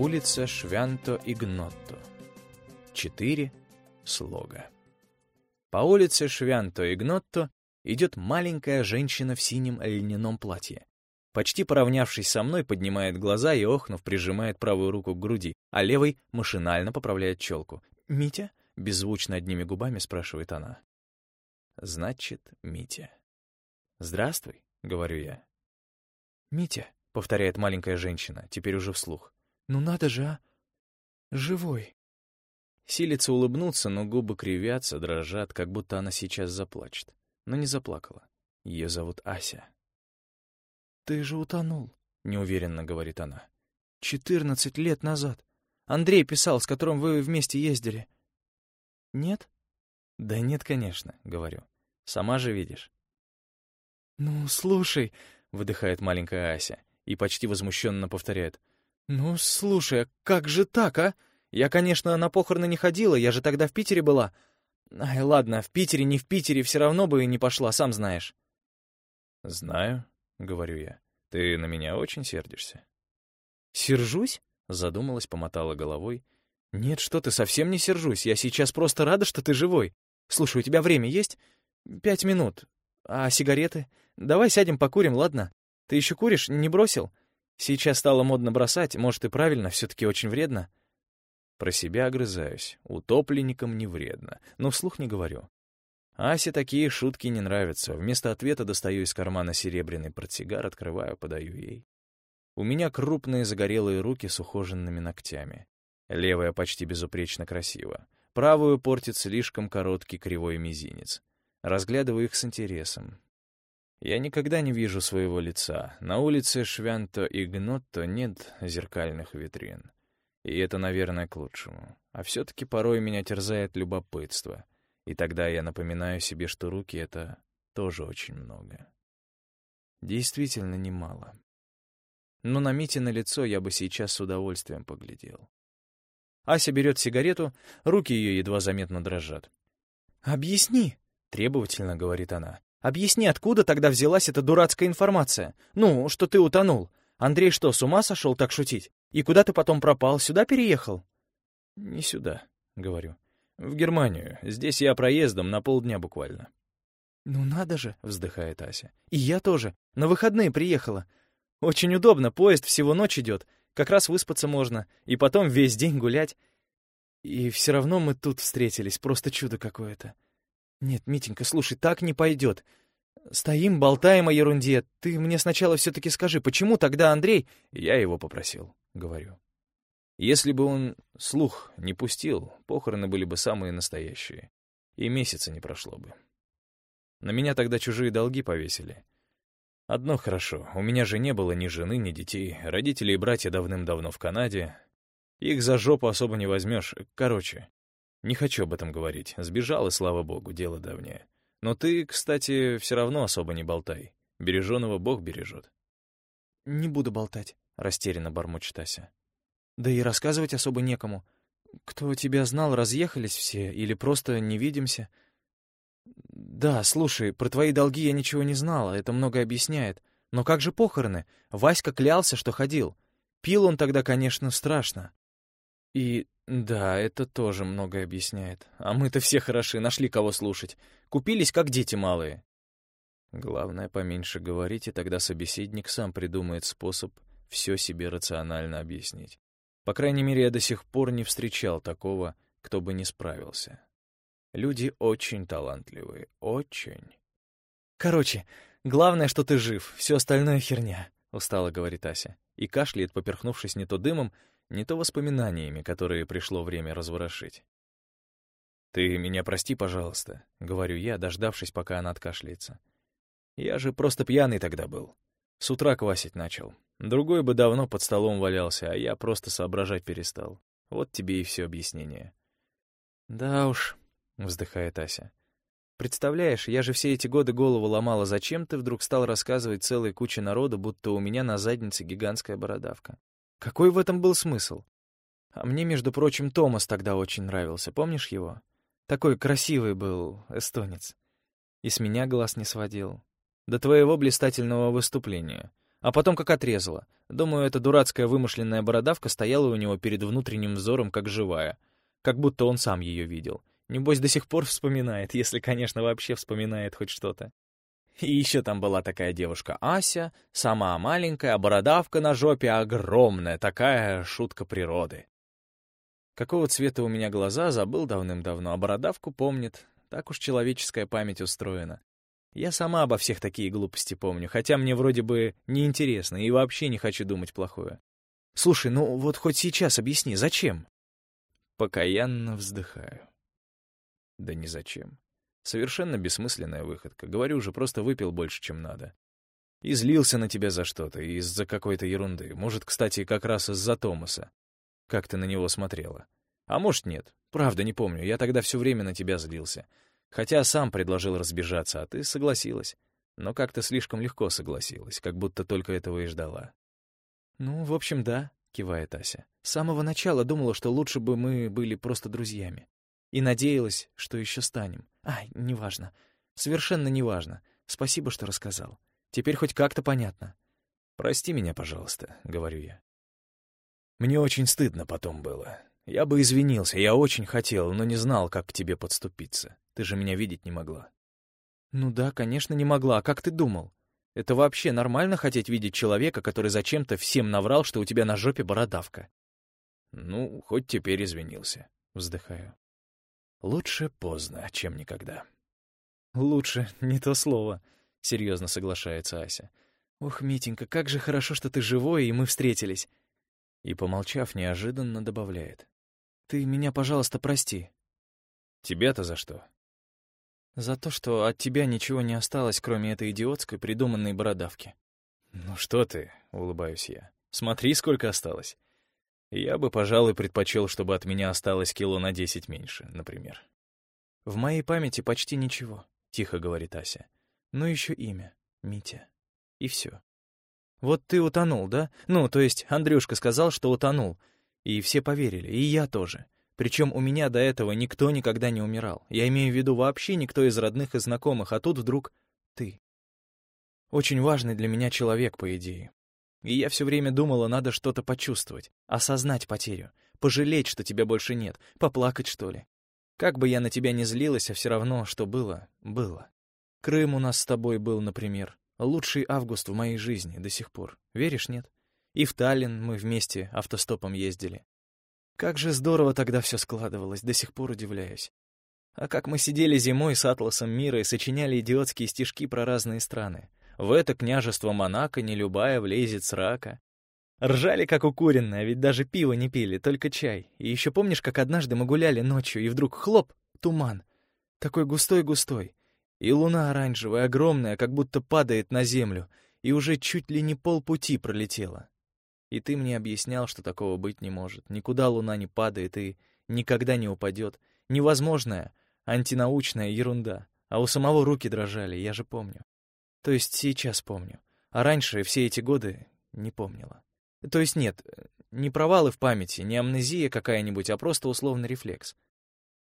Улица Швянто-Игнотто. Четыре слога. По улице Швянто-Игнотто идет маленькая женщина в синем льняном платье. Почти поравнявшись со мной, поднимает глаза и, охнув, прижимает правую руку к груди, а левой машинально поправляет челку. «Митя?» — беззвучно одними губами спрашивает она. «Значит, Митя». «Здравствуй», — говорю я. «Митя», — повторяет маленькая женщина, теперь уже вслух. «Ну надо же, а! Живой!» Силится улыбнуться, но губы кривятся, дрожат, как будто она сейчас заплачет. Но не заплакала. Ее зовут Ася. «Ты же утонул», — неуверенно говорит она. «Четырнадцать лет назад. Андрей писал, с которым вы вместе ездили». «Нет?» «Да нет, конечно», — говорю. «Сама же видишь». «Ну, слушай», — выдыхает маленькая Ася и почти возмущенно повторяет. «Ну, слушай, как же так, а? Я, конечно, на похороны не ходила, я же тогда в Питере была. Ай, ладно, в Питере, не в Питере, все равно бы не пошла, сам знаешь». «Знаю», — говорю я. «Ты на меня очень сердишься». «Сержусь?» — задумалась, помотала головой. «Нет, что ты, совсем не сержусь. Я сейчас просто рада, что ты живой. Слушай, у тебя время есть? Пять минут. А сигареты? Давай сядем покурим, ладно? Ты еще куришь? Не бросил? Сейчас стало модно бросать, может и правильно, все-таки очень вредно». Про себя огрызаюсь. Утопленникам не вредно, но вслух не говорю. Асе такие шутки не нравятся. Вместо ответа достаю из кармана серебряный портсигар, открываю, подаю ей. У меня крупные загорелые руки с ухоженными ногтями. Левая почти безупречно красива. Правую портит слишком короткий кривой мизинец. Разглядываю их с интересом. Я никогда не вижу своего лица. На улице Швянто и Гнотто нет зеркальных витрин. И это, наверное, к лучшему. А все-таки порой меня терзает любопытство. И тогда я напоминаю себе, что руки — это тоже очень много. Действительно немало. Но на Мите на лицо я бы сейчас с удовольствием поглядел. Ася берет сигарету, руки ее едва заметно дрожат. «Объясни», — требовательно говорит она. «Объясни, откуда тогда взялась эта дурацкая информация? Ну, что ты утонул. Андрей что, с ума сошел так шутить? И куда ты потом пропал? Сюда переехал?» «Не сюда», — говорю. «В Германию. Здесь я проездом на полдня буквально». «Ну надо же», — вздыхает Ася. «И я тоже. На выходные приехала. Очень удобно, поезд всего ночь идет. Как раз выспаться можно. И потом весь день гулять. И все равно мы тут встретились. Просто чудо какое-то. Нет, Митенька, слушай, так не пойдет. Стоим, болтаем о ерунде. Ты мне сначала все-таки скажи, почему тогда Андрей... Я его попросил, говорю. Если бы он слух не пустил, похороны были бы самые настоящие. И месяца не прошло бы. На меня тогда чужие долги повесили. Одно хорошо, у меня же не было ни жены, ни детей. Родители и братья давным-давно в Канаде. Их за жопу особо не возьмешь. Короче, не хочу об этом говорить. Сбежал, и слава богу, дело давнее. Но ты, кстати, все равно особо не болтай. Береженого Бог бережет. «Не буду болтать», — растерянно бормочет Ася. «Да и рассказывать особо некому. Кто тебя знал, разъехались все или просто не видимся. Да, слушай, про твои долги я ничего не знала, это много объясняет. Но как же похороны? Васька клялся, что ходил. Пил он тогда, конечно, страшно. И да, это тоже многое объясняет. А мы-то все хороши, нашли кого слушать. Купились, как дети малые. Главное, поменьше говорить, и тогда собеседник сам придумает способ все себе рационально объяснить. По крайней мере, я до сих пор не встречал такого, кто бы не справился. Люди очень талантливые, очень. Короче, главное, что ты жив, все остальное херня, устало говорит Ася. И кашляет, поперхнувшись не то дымом, не то воспоминаниями, которые пришло время разворошить. «Ты меня прости, пожалуйста», — говорю я, дождавшись, пока она откашляется. «Я же просто пьяный тогда был. С утра квасить начал. Другой бы давно под столом валялся, а я просто соображать перестал. Вот тебе и все объяснение». «Да уж», — вздыхает Ася. «Представляешь, я же все эти годы голову ломала, зачем ты вдруг стал рассказывать целой куче народу, будто у меня на заднице гигантская бородавка? Какой в этом был смысл? А мне, между прочим, Томас тогда очень нравился, помнишь его? Такой красивый был эстонец. И с меня глаз не сводил. До твоего блистательного выступления. А потом как отрезала. Думаю, эта дурацкая вымышленная бородавка стояла у него перед внутренним взором как живая. Как будто он сам ее видел. Небось, до сих пор вспоминает, если, конечно, вообще вспоминает хоть что-то. И еще там была такая девушка Ася, сама маленькая, бородавка на жопе огромная, такая шутка природы. Какого цвета у меня глаза, забыл давным-давно, а бородавку помнит. Так уж человеческая память устроена. Я сама обо всех такие глупости помню, хотя мне вроде бы неинтересно и вообще не хочу думать плохое. Слушай, ну вот хоть сейчас объясни, зачем? Покаянно вздыхаю. Да ни зачем. Совершенно бессмысленная выходка. Говорю же, просто выпил больше, чем надо. И злился на тебя за что-то, из-за какой-то ерунды. Может, кстати, как раз из-за Томаса. Как ты на него смотрела. А может, нет. Правда, не помню. Я тогда все время на тебя злился. Хотя сам предложил разбежаться, а ты согласилась. Но как-то слишком легко согласилась, как будто только этого и ждала. «Ну, в общем, да», — кивает Ася. «С самого начала думала, что лучше бы мы были просто друзьями. И надеялась, что еще станем. Ай, неважно. Совершенно неважно. Спасибо, что рассказал. Теперь хоть как-то понятно. «Прости меня, пожалуйста», — говорю я. Мне очень стыдно потом было. Я бы извинился, я очень хотел, но не знал, как к тебе подступиться. Ты же меня видеть не могла. Ну да, конечно, не могла. А как ты думал? Это вообще нормально хотеть видеть человека, который зачем-то всем наврал, что у тебя на жопе бородавка? Ну, хоть теперь извинился. Вздыхаю. Лучше поздно, чем никогда. Лучше, не то слово, — серьезно соглашается Ася. Ух, Митенька, как же хорошо, что ты живой, и мы встретились. И, помолчав, неожиданно добавляет. Ты меня, пожалуйста, прости. Тебя-то за что? За то, что от тебя ничего не осталось, кроме этой идиотской придуманной бородавки. Ну что ты, — улыбаюсь я. Смотри, сколько осталось. Я бы, пожалуй, предпочел, чтобы от меня осталось кило на десять меньше, например. «В моей памяти почти ничего», — тихо говорит Ася. «Ну еще имя. Митя. И все. Вот ты утонул, да? Ну, то есть Андрюшка сказал, что утонул. И все поверили, и я тоже. Причем у меня до этого никто никогда не умирал. Я имею в виду вообще никто из родных и знакомых, а тут вдруг ты. Очень важный для меня человек, по идее. И я все время думала, надо что-то почувствовать, осознать потерю, пожалеть, что тебя больше нет, поплакать, что ли. Как бы я на тебя не злилась, а все равно, что было, было. Крым у нас с тобой был, например. Лучший август в моей жизни до сих пор. Веришь, нет? И в Таллин мы вместе автостопом ездили. Как же здорово тогда все складывалось, до сих пор удивляюсь. А как мы сидели зимой с атласом мира и сочиняли идиотские стишки про разные страны. В это княжество Монако не любая влезет с рака. Ржали, как укуренные, ведь даже пиво не пили, только чай. И еще помнишь, как однажды мы гуляли ночью, и вдруг хлоп, туман. Такой густой-густой. И луна оранжевая, огромная, как будто падает на землю, и уже чуть ли не полпути пролетела. И ты мне объяснял, что такого быть не может. Никуда луна не падает и никогда не упадет. Невозможная, антинаучная ерунда. А у самого руки дрожали, я же помню. То есть сейчас помню. А раньше, все эти годы, не помнила. То есть нет, не провалы в памяти, не амнезия какая-нибудь, а просто условный рефлекс.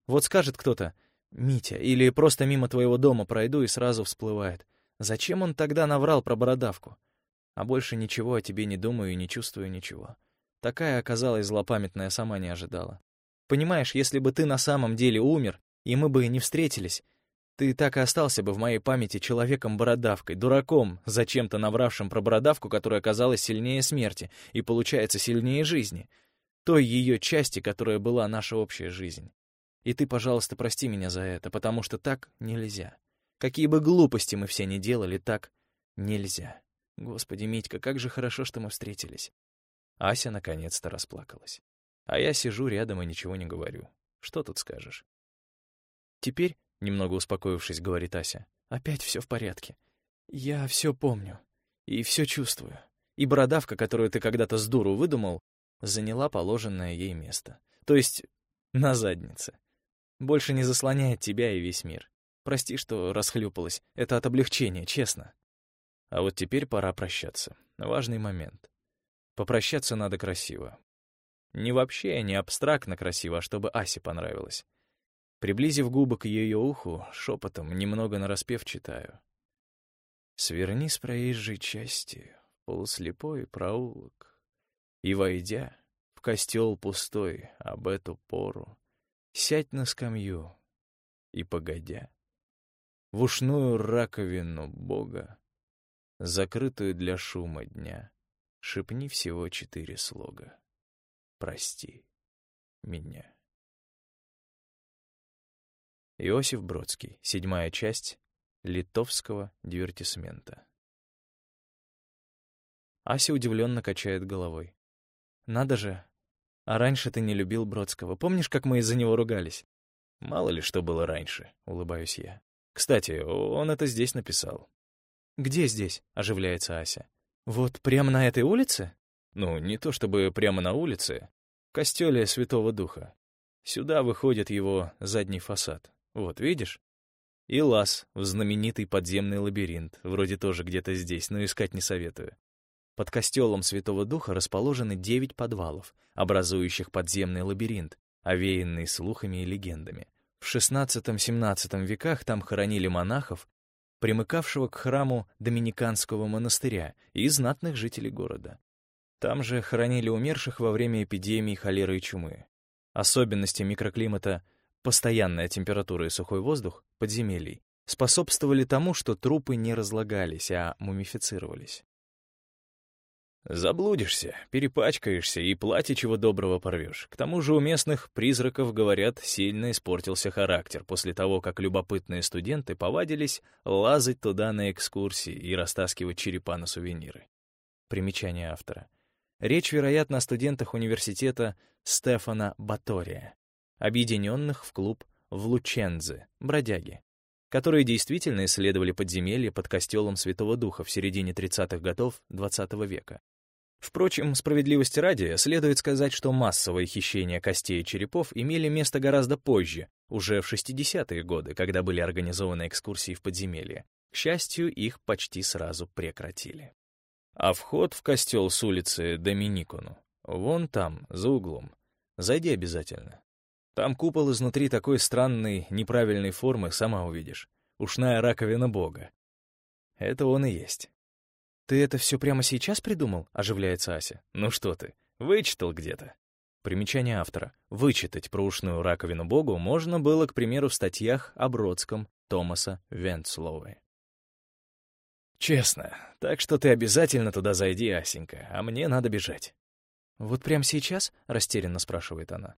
Вот скажет кто-то «Митя» или просто мимо твоего дома пройду и сразу всплывает. Зачем он тогда наврал про бородавку? А больше ничего о тебе не думаю и не чувствую ничего. Такая оказалась злопамятная, сама не ожидала. Понимаешь, если бы ты на самом деле умер, и мы бы не встретились, ты так и остался бы в моей памяти человеком-бородавкой, дураком, зачем-то навравшим про бородавку, которая оказалась сильнее смерти и, получается, сильнее жизни. Той ее части, которая была наша общая жизнь. И ты, пожалуйста, прости меня за это, потому что так нельзя. Какие бы глупости мы все не делали, так нельзя. Господи, Митька, как же хорошо, что мы встретились. Ася наконец-то расплакалась. А я сижу рядом и ничего не говорю. Что тут скажешь? Теперь Немного успокоившись, говорит Ася. Опять все в порядке. Я все помню. И все чувствую. И бородавка, которую ты когда-то с дуру выдумал, заняла положенное ей место. То есть на заднице. Больше не заслоняет тебя и весь мир. Прости, что расхлюпалась. Это от облегчения, честно. А вот теперь пора прощаться. Важный момент. Попрощаться надо красиво. Не вообще, не абстрактно красиво, а чтобы Асе понравилось. Приблизив губы к ее уху, шепотом, немного нараспев читаю. «Сверни с проезжей части, полуслепой проулок. И, войдя в костел пустой об эту пору, Сядь на скамью и, погодя, В ушную раковину Бога, Закрытую для шума дня, Шепни всего четыре слога. Прости меня. Иосиф Бродский. Седьмая часть литовского дивертисмента. Ася удивленно качает головой. «Надо же! А раньше ты не любил Бродского. Помнишь, как мы из-за него ругались?» «Мало ли что было раньше», — улыбаюсь я. «Кстати, он это здесь написал». «Где здесь?» — оживляется Ася. «Вот прямо на этой улице?» «Ну, не то чтобы прямо на улице. В костеле Святого Духа. Сюда выходит его задний фасад. Вот, видишь? И лаз в знаменитый подземный лабиринт, вроде тоже где-то здесь, но искать не советую. Под костелом Святого Духа расположены девять подвалов, образующих подземный лабиринт, овеянный слухами и легендами. В XVI-XVII веках там хоронили монахов, примыкавшего к храму Доминиканского монастыря и знатных жителей города. Там же хоронили умерших во время эпидемии холеры и чумы. Особенности микроклимата постоянная температура и сухой воздух подземелий способствовали тому, что трупы не разлагались, а мумифицировались. Заблудишься, перепачкаешься и платье чего доброго порвешь. К тому же у местных призраков, говорят, сильно испортился характер после того, как любопытные студенты повадились лазать туда на экскурсии и растаскивать черепа на сувениры. Примечание автора. Речь, вероятно, о студентах университета Стефана Батория, объединенных в клуб в Лучензе, бродяги, которые действительно исследовали подземелья под костелом Святого Духа в середине 30-х годов XX века. Впрочем, справедливости ради, следует сказать, что массовые хищения костей и черепов имели место гораздо позже, уже в 60-е годы, когда были организованы экскурсии в подземелье. К счастью, их почти сразу прекратили. А вход в костел с улицы Доминикону вон там, за углом. Зайди обязательно. Там купол изнутри такой странной, неправильной формы, сама увидишь. Ушная раковина Бога. Это он и есть. «Ты это все прямо сейчас придумал?» — оживляется Ася. «Ну что ты, вычитал где-то». Примечание автора. Вычитать про ушную раковину Богу можно было, к примеру, в статьях о Бродском Томаса Венцлоуэ. «Честно, так что ты обязательно туда зайди, Асенька, а мне надо бежать». «Вот прямо сейчас?» — растерянно спрашивает она.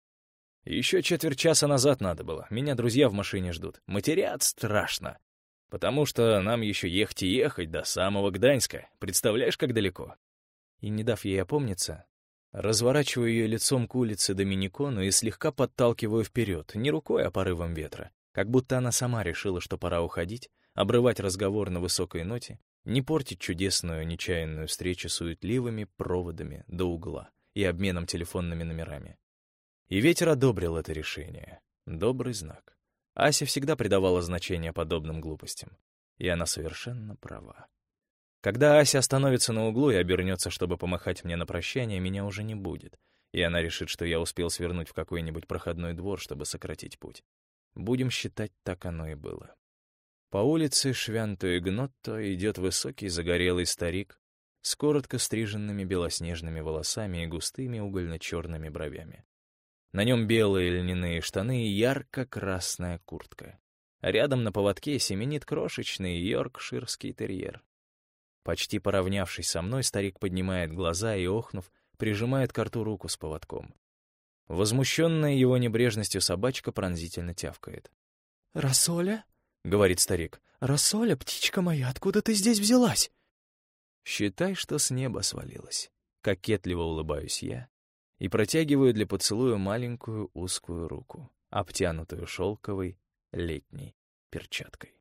Еще четверть часа назад надо было. Меня друзья в машине ждут. Матерят страшно. Потому что нам еще ехать и ехать до самого Гданьска. Представляешь, как далеко? И, не дав ей опомниться, разворачиваю ее лицом к улице Доминикону и слегка подталкиваю вперед, не рукой, а порывом ветра. Как будто она сама решила, что пора уходить, обрывать разговор на высокой ноте, не портить чудесную, нечаянную встречу суетливыми проводами до угла и обменом телефонными номерами. И ветер одобрил это решение. Добрый знак. Ася всегда придавала значение подобным глупостям. И она совершенно права. Когда Ася остановится на углу и обернется, чтобы помахать мне на прощание, меня уже не будет, и она решит, что я успел свернуть в какой-нибудь проходной двор, чтобы сократить путь. Будем считать, так оно и было. По улице Швянто и Гнотто идет высокий загорелый старик с коротко стриженными белоснежными волосами и густыми угольно-черными бровями. На нем белые льняные штаны и ярко-красная куртка. Рядом на поводке семенит крошечный йоркширский терьер. Почти поравнявшись со мной, старик поднимает глаза и, охнув, прижимает к рту руку с поводком. Возмущенная его небрежностью собачка пронзительно тявкает. «Рассоля?» — говорит старик. «Рассоля, птичка моя, откуда ты здесь взялась?» «Считай, что с неба свалилась». Кокетливо улыбаюсь я, и протягиваю для поцелуя маленькую узкую руку, обтянутую шелковой летней перчаткой.